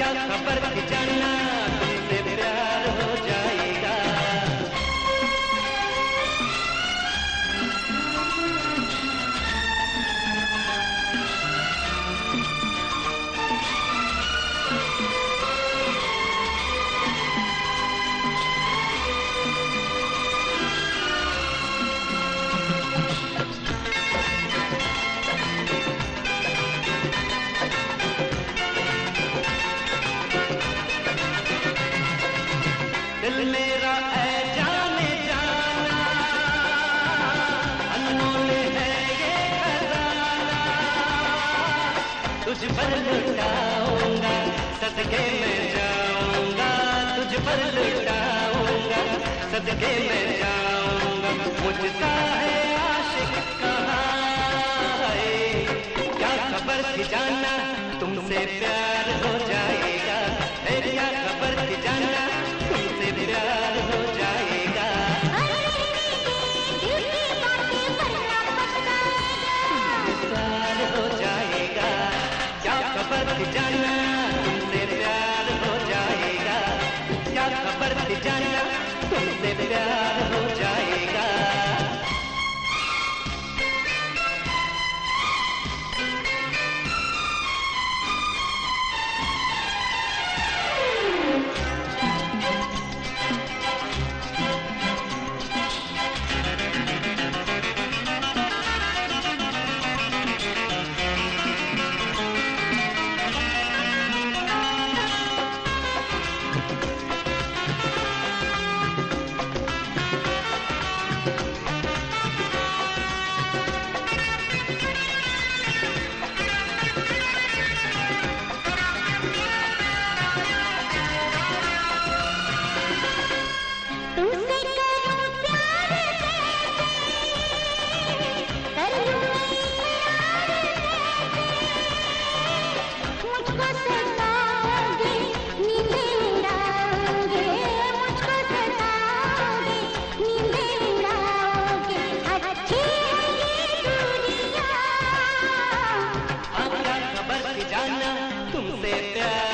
क्या खबर जाना दिल मेरा ऐ जाने जाना। अनमोल है तुझ पर जाऊँगा। तुझ पर लुटाऊँगा जाऊँगा। मुझका है क्या खबर थी जाना, तुमसे प्यार Bye. तेरे प्यार